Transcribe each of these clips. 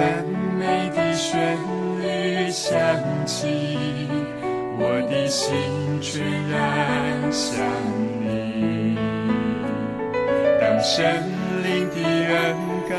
赞美的旋律响起，我的心全然向你。当神灵的恩膏。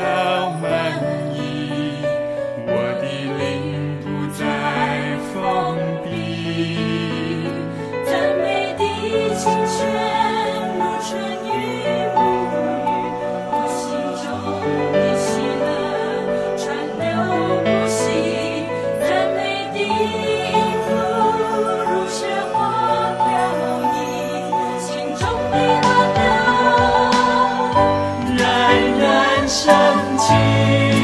深情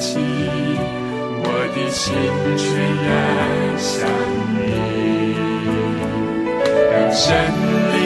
起，我的心全然想你，让神。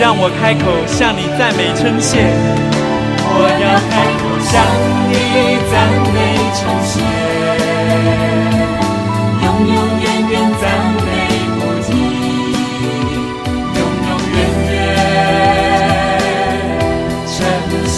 让我开口向你赞美称谢，我要开口向你赞美称谢，永永远远赞美不停，永永远远称谢。